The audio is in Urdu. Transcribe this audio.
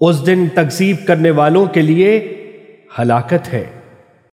اس دن تکذیب کرنے والوں کے لیے ہلاکت ہے۔